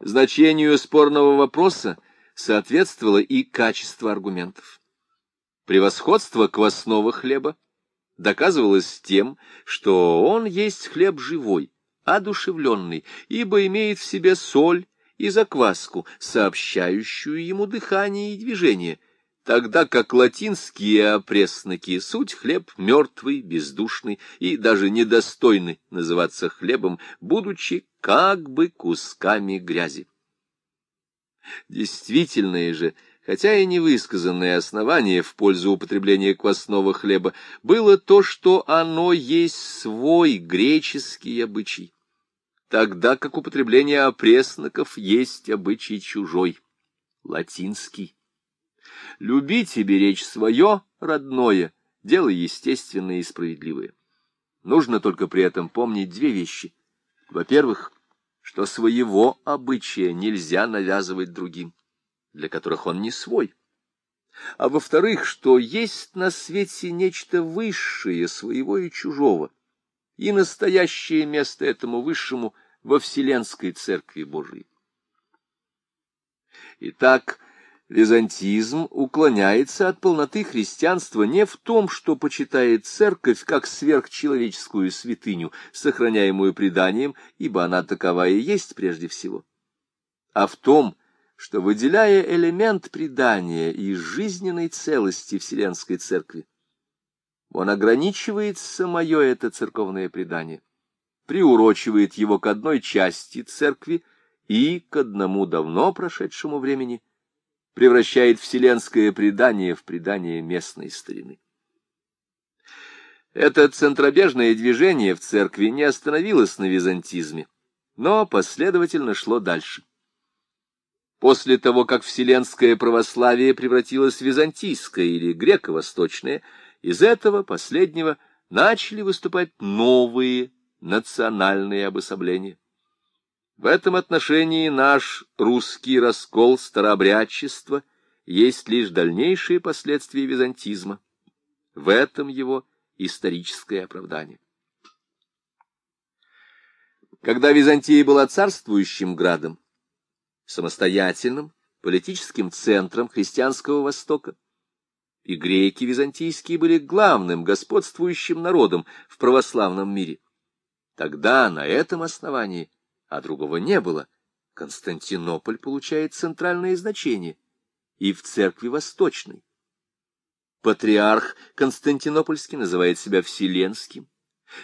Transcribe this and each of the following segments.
Значению спорного вопроса соответствовало и качество аргументов. Превосходство квасного хлеба доказывалось тем, что он есть хлеб живой, одушевленный, ибо имеет в себе соль и закваску, сообщающую ему дыхание и движение, тогда как латинские опресноки — суть хлеб мертвый, бездушный и даже недостойный называться хлебом, будучи как бы кусками грязи. Действительное же, хотя и невысказанное основание в пользу употребления квасного хлеба, было то, что оно есть свой греческий обычай тогда как употребление опресноков есть обычай чужой, латинский. Любить и беречь свое родное — дело естественное и справедливое. Нужно только при этом помнить две вещи. Во-первых, что своего обычая нельзя навязывать другим, для которых он не свой. А во-вторых, что есть на свете нечто высшее своего и чужого — и настоящее место этому высшему во Вселенской Церкви Божией. Итак, византизм уклоняется от полноты христианства не в том, что почитает церковь как сверхчеловеческую святыню, сохраняемую преданием, ибо она такова и есть прежде всего, а в том, что, выделяя элемент предания из жизненной целости Вселенской Церкви, он ограничивает самое это церковное предание, приурочивает его к одной части церкви и к одному давно прошедшему времени, превращает вселенское предание в предание местной старины. Это центробежное движение в церкви не остановилось на византизме, но последовательно шло дальше. После того, как вселенское православие превратилось в византийское или греко-восточное, из этого последнего начали выступать новые национальные обособления. В этом отношении наш русский раскол старообрядчества есть лишь дальнейшие последствия византизма. В этом его историческое оправдание. Когда Византия была царствующим градом, самостоятельным политическим центром христианского Востока, и греки византийские были главным господствующим народом в православном мире. Тогда на этом основании, а другого не было, Константинополь получает центральное значение и в церкви Восточной. Патриарх Константинопольский называет себя Вселенским.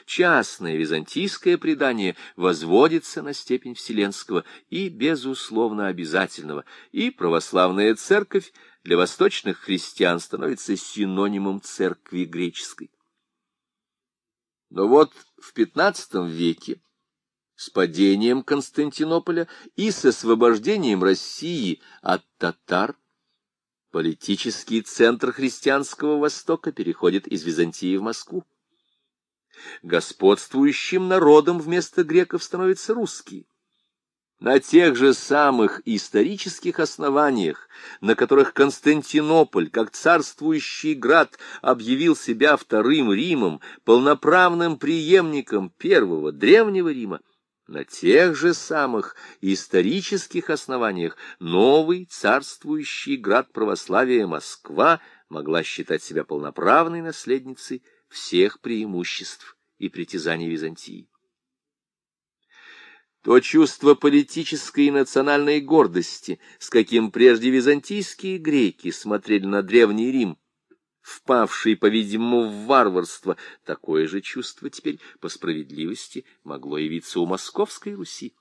Частное византийское предание возводится на степень вселенского и, безусловно, обязательного, и православная церковь для восточных христиан становится синонимом церкви греческой. Но вот в XV веке с падением Константинополя и с освобождением России от татар политический центр христианского Востока переходит из Византии в Москву. Господствующим народом вместо греков становятся русские. На тех же самых исторических основаниях, на которых Константинополь, как царствующий град, объявил себя вторым Римом, полноправным преемником первого древнего Рима, на тех же самых исторических основаниях новый царствующий град православия Москва могла считать себя полноправной наследницей всех преимуществ и притязаний Византии. То чувство политической и национальной гордости, с каким прежде византийские греки смотрели на Древний Рим, впавший, по-видимому, в варварство, такое же чувство теперь, по справедливости, могло явиться у Московской Руси.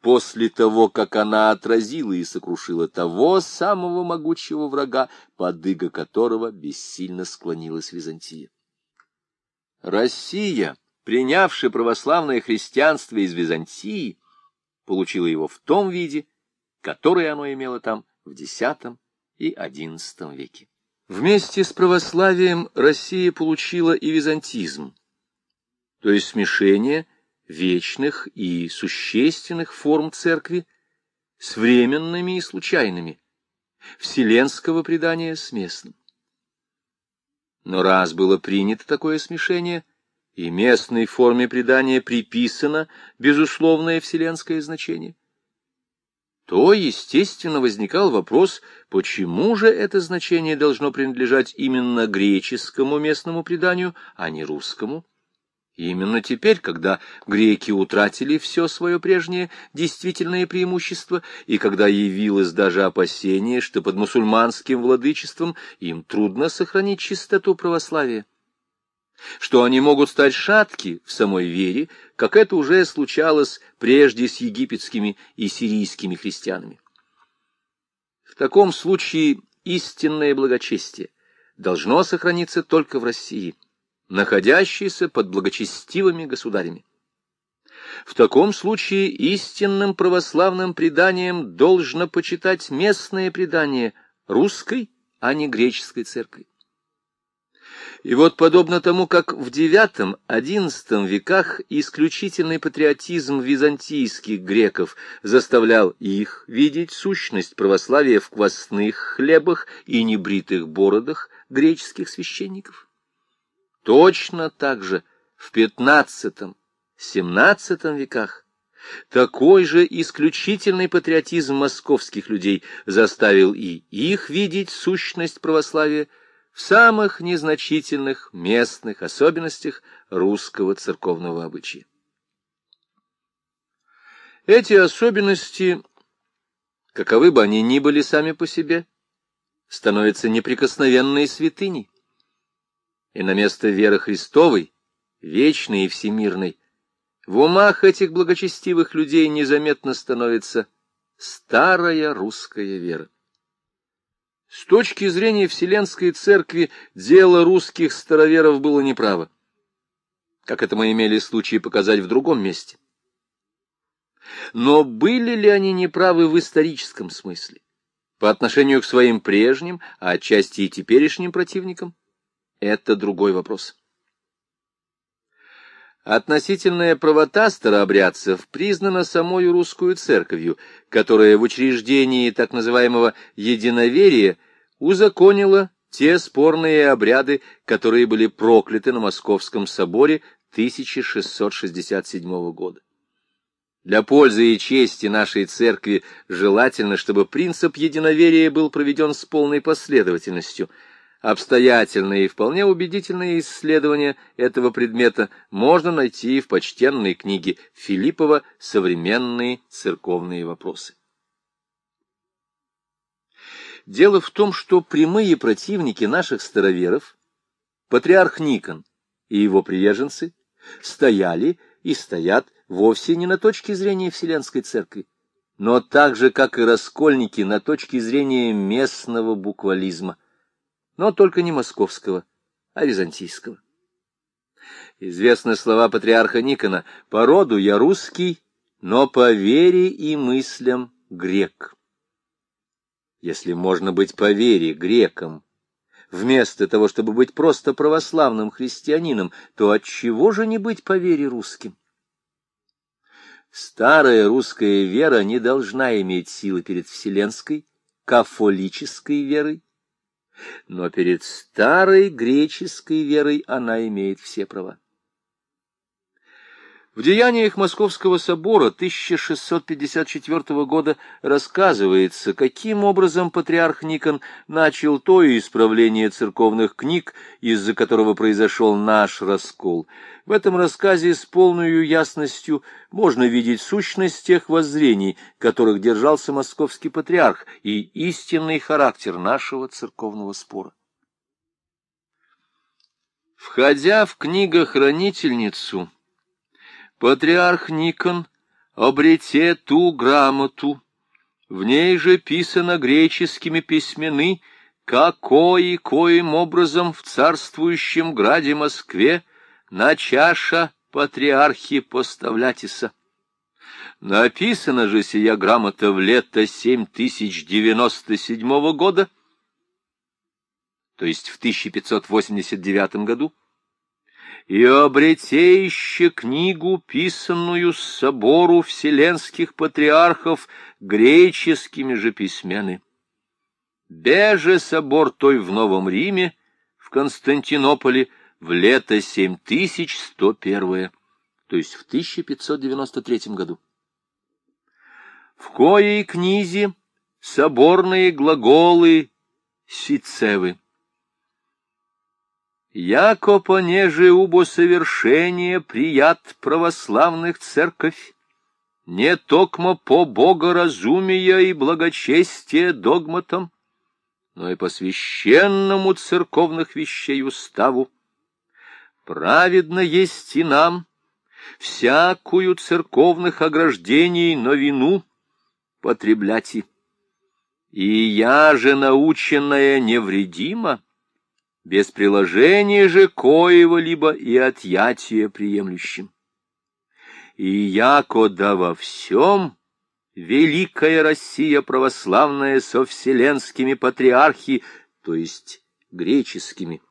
После того, как она отразила и сокрушила того самого могучего врага, подыга которого бессильно склонилась Византия. Россия принявший православное христианство из Византии, получила его в том виде, который оно имело там в X и XI веке. Вместе с православием Россия получила и византизм, то есть смешение вечных и существенных форм церкви с временными и случайными, вселенского предания с местным. Но раз было принято такое смешение – и местной форме предания приписано безусловное вселенское значение, то, естественно, возникал вопрос, почему же это значение должно принадлежать именно греческому местному преданию, а не русскому? Именно теперь, когда греки утратили все свое прежнее действительное преимущество, и когда явилось даже опасение, что под мусульманским владычеством им трудно сохранить чистоту православия, что они могут стать шатки в самой вере, как это уже случалось прежде с египетскими и сирийскими христианами. В таком случае истинное благочестие должно сохраниться только в России – находящийся под благочестивыми государями. В таком случае истинным православным преданием должно почитать местное предание русской, а не греческой церкви. И вот подобно тому, как в IX-XI веках исключительный патриотизм византийских греков заставлял их видеть сущность православия в квасных хлебах и небритых бородах греческих священников, Точно так же в XV-XVII веках такой же исключительный патриотизм московских людей заставил и их видеть сущность православия в самых незначительных местных особенностях русского церковного обычая. Эти особенности, каковы бы они ни были сами по себе, становятся неприкосновенной святыней и на место веры Христовой, вечной и всемирной, в умах этих благочестивых людей незаметно становится старая русская вера. С точки зрения Вселенской Церкви дело русских староверов было неправо, как это мы имели случай показать в другом месте. Но были ли они неправы в историческом смысле, по отношению к своим прежним, а отчасти и теперешним противникам? это другой вопрос. Относительная правота старообрядцев признана самой русскую церковью, которая в учреждении так называемого «единоверия» узаконила те спорные обряды, которые были прокляты на Московском соборе 1667 года. Для пользы и чести нашей церкви желательно, чтобы принцип единоверия был проведен с полной последовательностью – Обстоятельные и вполне убедительные исследования этого предмета можно найти в почтенной книге Филиппова «Современные церковные вопросы». Дело в том, что прямые противники наших староверов, патриарх Никон и его приверженцы, стояли и стоят вовсе не на точке зрения Вселенской Церкви, но так же, как и раскольники, на точке зрения местного буквализма но только не московского, а византийского. Известны слова патриарха Никона «По роду я русский, но по вере и мыслям грек». Если можно быть по вере греком, вместо того, чтобы быть просто православным христианином, то отчего же не быть по вере русским? Старая русская вера не должна иметь силы перед вселенской, кафолической верой, но перед старой греческой верой она имеет все права. В деяниях Московского собора 1654 года рассказывается, каким образом патриарх Никон начал то исправление церковных книг, из-за которого произошел наш раскол. В этом рассказе с полной ясностью можно видеть сущность тех воззрений, которых держался московский патриарх, и истинный характер нашего церковного спора. Входя в книгохранительницу, Патриарх Никон, обрете ту грамоту, в ней же писано греческими письмени, какой и коим образом в царствующем граде Москве на чаша патриархи поставлятися. Написана же сия грамота в лето 7097 года, то есть в 1589 году, и обрете еще книгу, писанную с собору вселенских патриархов греческими же письмены. Беже собор той в Новом Риме, в Константинополе, в лето 7101, то есть в 1593 году. В коей книзе соборные глаголы сицевы. Яко понеже убо совершение прият православных церковь, не токмо по богоразумия и благочестия догматам, но и по священному церковных вещей уставу. Праведно есть и нам всякую церковных ограждений новину потреблять. И я же, наученная невредима, без приложения же коего-либо и отъятия приемлющим. И яко да во всем великая Россия православная со вселенскими патриархи, то есть греческими,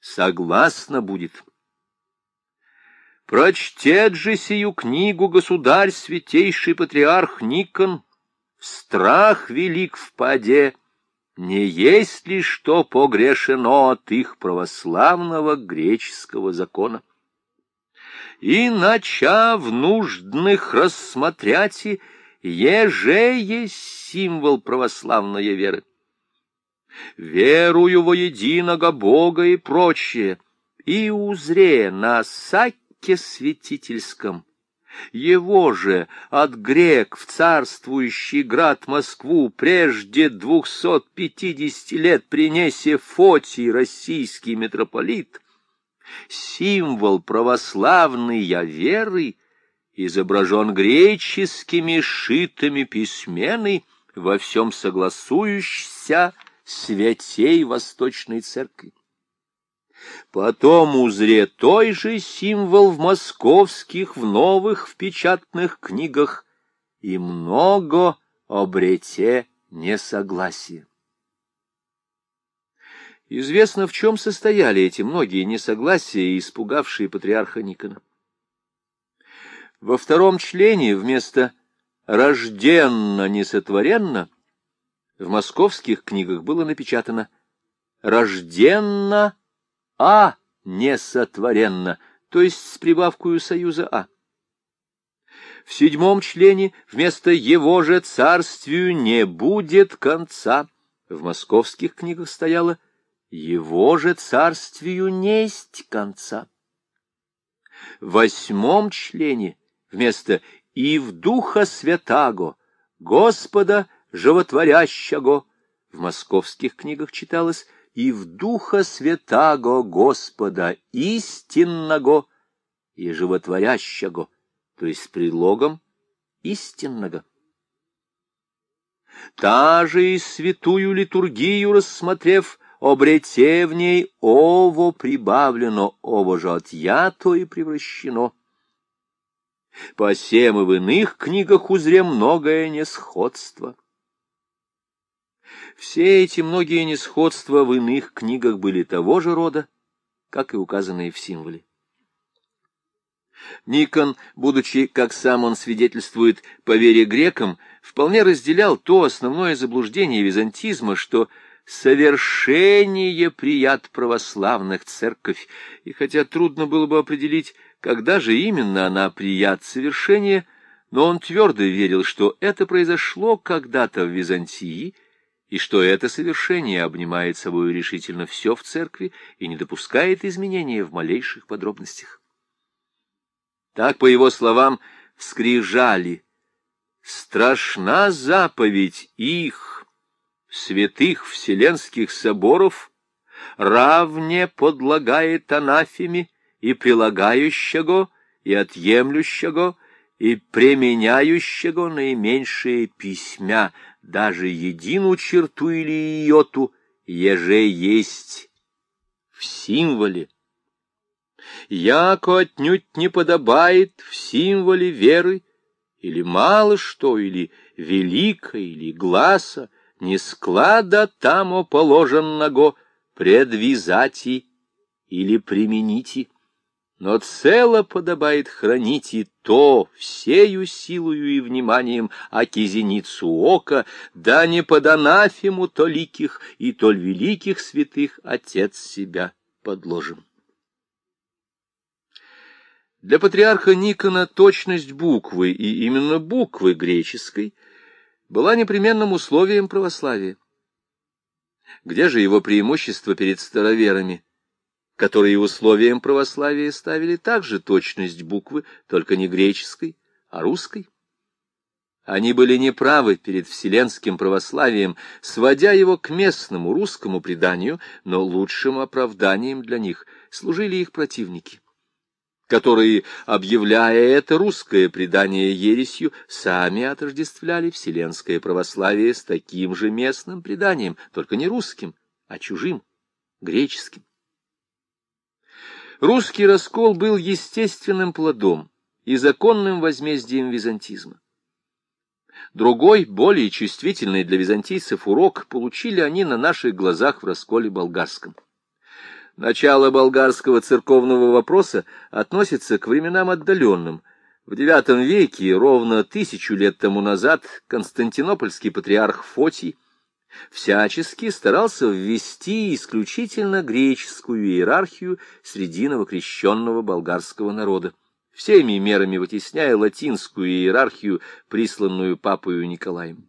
согласна будет. Прочтет же сию книгу государь святейший патриарх Никон, страх велик в паде, не есть ли что погрешено от их православного греческого закона? И, начав нужных рассмотряти, еже есть символ православной веры. Верую во единого Бога и прочее, и узре на саке святительском, его же от грек в царствующий град Москву прежде двухсот пятидесяти лет принесе Фотий российский митрополит, символ православной веры, изображен греческими шитыми письмены, во всем согласующийся святей Восточной Церкви. Потом узре той же символ в московских, в новых в печатных книгах, и много обрете несогласие. Известно, в чем состояли эти многие несогласия, испугавшие патриарха Никона. Во втором члене вместо «рожденно-несотворенно» в московских книгах было напечатано «рожденно а несотворенно, то есть с прибавкой союза А. В седьмом члене вместо его же царствию не будет конца. В московских книгах стояло его же царствию несть конца. В восьмом члене вместо «и в Духа Святаго, Господа Животворящего» в московских книгах читалось и в Духа Святаго Господа истинного и животворящего, то есть с предлогом истинного. Та же и святую литургию рассмотрев, обрете в ней ово прибавлено, ово же отъято и превращено. Посем и в иных книгах узрем многое несходство. Все эти многие несходства в иных книгах были того же рода, как и указанные в символе. Никон, будучи, как сам он свидетельствует, по вере грекам, вполне разделял то основное заблуждение византизма, что совершение прият православных церковь, и хотя трудно было бы определить, когда же именно она прият совершения, но он твердо верил, что это произошло когда-то в Византии, и что это совершение обнимает собой решительно все в церкви и не допускает изменения в малейших подробностях. Так, по его словам, скрижали «Страшна заповедь их, святых вселенских соборов, равне подлагает анафеме и прилагающего, и отъемлющего, и применяющего наименьшие письмя, даже едину черту или йоту, еже есть в символе. Яко отнюдь не подобает в символе веры, или мало что, или велико, или гласа, не склада тамо положенного предвизати или применити но цело подобает хранить и то всею силою и вниманием, а кизеницу ока, да не под анафему толиких и толь великих святых отец себя подложим. Для патриарха Никона точность буквы, и именно буквы греческой, была непременным условием православия. Где же его преимущество перед староверами, которые условием православия ставили также точность буквы, только не греческой, а русской? Они были неправы перед вселенским православием, сводя его к местному русскому преданию, но лучшим оправданием для них служили их противники которые, объявляя это русское предание ересью, сами отождествляли вселенское православие с таким же местным преданием, только не русским, а чужим, греческим. Русский раскол был естественным плодом и законным возмездием византизма. Другой, более чувствительный для византийцев урок получили они на наших глазах в расколе болгарском. Начало болгарского церковного вопроса относится к временам отдаленным. В IX веке, ровно тысячу лет тому назад, константинопольский патриарх Фотий всячески старался ввести исключительно греческую иерархию среди новокрещенного болгарского народа, всеми мерами вытесняя латинскую иерархию, присланную папою Николаем.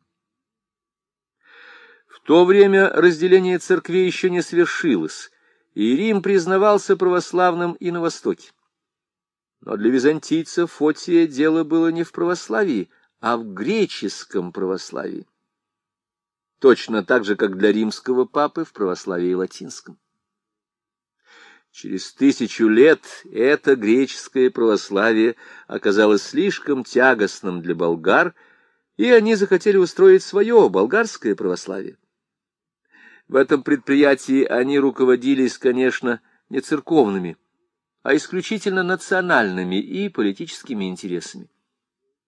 В то время разделение церквей еще не свершилось, и Рим признавался православным и на Востоке. Но для византийцев Фотия дело было не в православии, а в греческом православии. Точно так же, как для римского папы в православии латинском. Через тысячу лет это греческое православие оказалось слишком тягостным для болгар, и они захотели устроить свое болгарское православие. В этом предприятии они руководились, конечно, не церковными, а исключительно национальными и политическими интересами.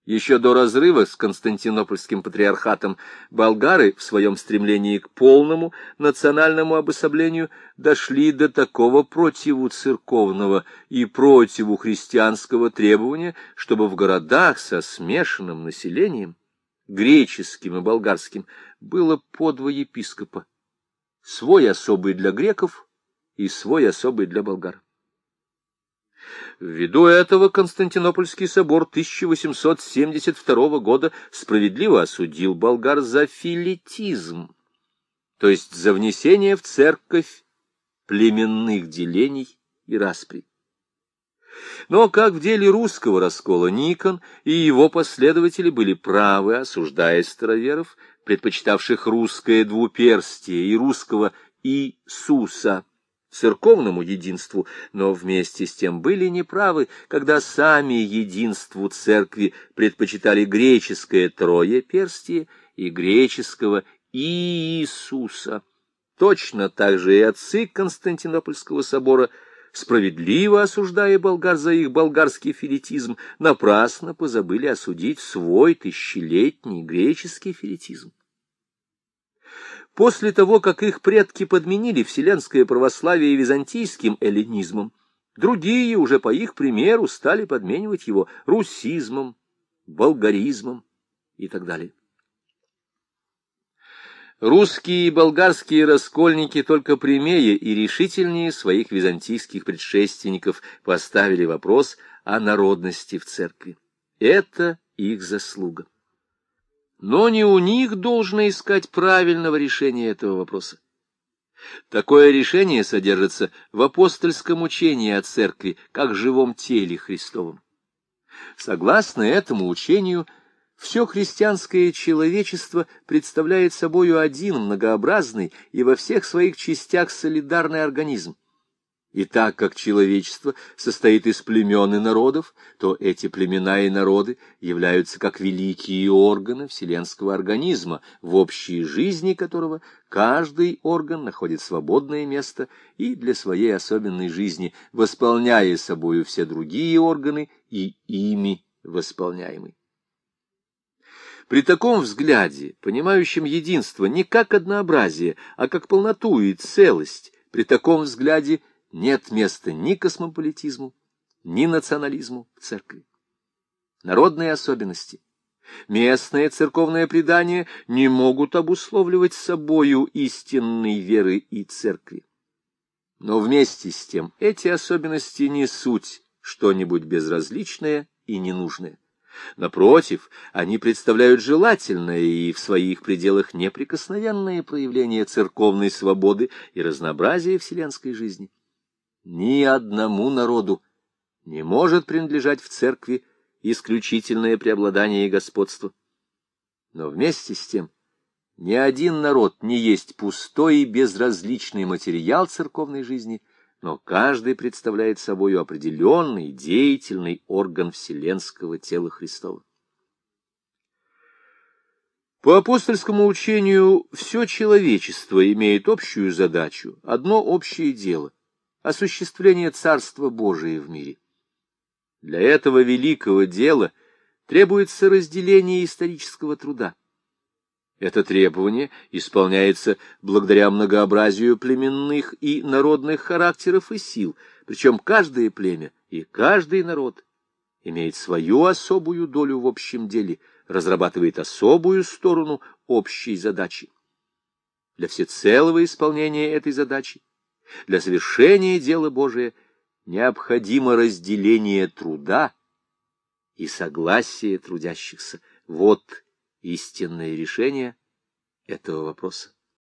Еще до разрыва с Константинопольским патриархатом болгары в своем стремлении к полному национальному обособлению дошли до такого противуцерковного и противухристианского требования, чтобы в городах со смешанным населением, греческим и болгарским, было по два епископа свой особый для греков и свой особый для болгар. Ввиду этого Константинопольский собор 1872 года справедливо осудил болгар за филетизм, то есть за внесение в церковь племенных делений и распри. Но как в деле русского раскола Никон и его последователи были правы, осуждая староверов, предпочитавших русское двуперстие и русского Иисуса церковному единству, но вместе с тем были неправы, когда сами единству церкви предпочитали греческое троеперстие и греческого Иисуса. Точно так же и отцы Константинопольского собора – справедливо осуждая болгар за их болгарский филетизм, напрасно позабыли осудить свой тысячелетний греческий филетизм. После того, как их предки подменили вселенское православие византийским эллинизмом, другие уже по их примеру стали подменивать его русизмом, болгаризмом и так далее. Русские и болгарские раскольники только прямее и решительнее своих византийских предшественников поставили вопрос о народности в церкви. Это их заслуга. Но не у них должно искать правильного решения этого вопроса. Такое решение содержится в апостольском учении о церкви, как живом теле Христовом. Согласно этому учению, все христианское человечество представляет собою один многообразный и во всех своих частях солидарный организм. И так как человечество состоит из племен и народов, то эти племена и народы являются как великие органы вселенского организма, в общей жизни которого каждый орган находит свободное место и для своей особенной жизни, восполняя собою все другие органы и ими восполняемый. При таком взгляде, понимающем единство не как однообразие, а как полноту и целость, при таком взгляде нет места ни космополитизму, ни национализму в церкви. Народные особенности, местное церковное предание не могут обусловливать собою истинной веры и церкви. Но вместе с тем эти особенности не суть что-нибудь безразличное и ненужное. Напротив, они представляют желательное и в своих пределах неприкосновенное проявление церковной свободы и разнообразия вселенской жизни. Ни одному народу не может принадлежать в церкви исключительное преобладание и господство. Но вместе с тем ни один народ не есть пустой и безразличный материал церковной жизни, но каждый представляет собой определенный деятельный орган вселенского тела Христова. По апостольскому учению все человечество имеет общую задачу, одно общее дело — осуществление Царства Божия в мире. Для этого великого дела требуется разделение исторического труда. Это требование исполняется благодаря многообразию племенных и народных характеров и сил, причем каждое племя и каждый народ имеет свою особую долю в общем деле, разрабатывает особую сторону общей задачи. Для всецелого исполнения этой задачи, для совершения дела Божия необходимо разделение труда и согласие трудящихся. Вот истинное решение этого вопроса.